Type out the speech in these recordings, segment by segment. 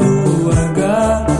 wanita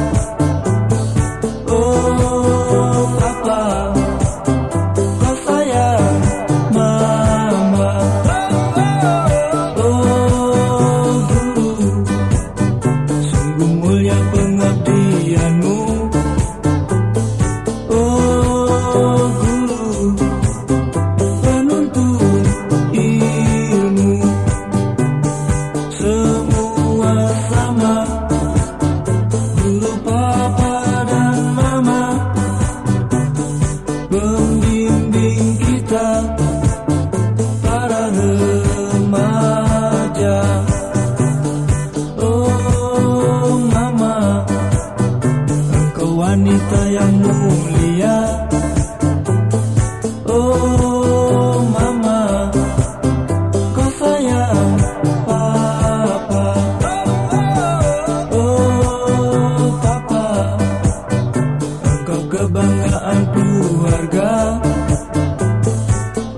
keluarga.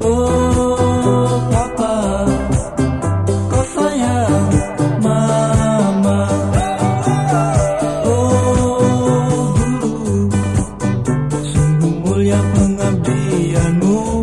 Oh papa Kau sayang mama. Oh guru Sungguh mulia pengabdianmu.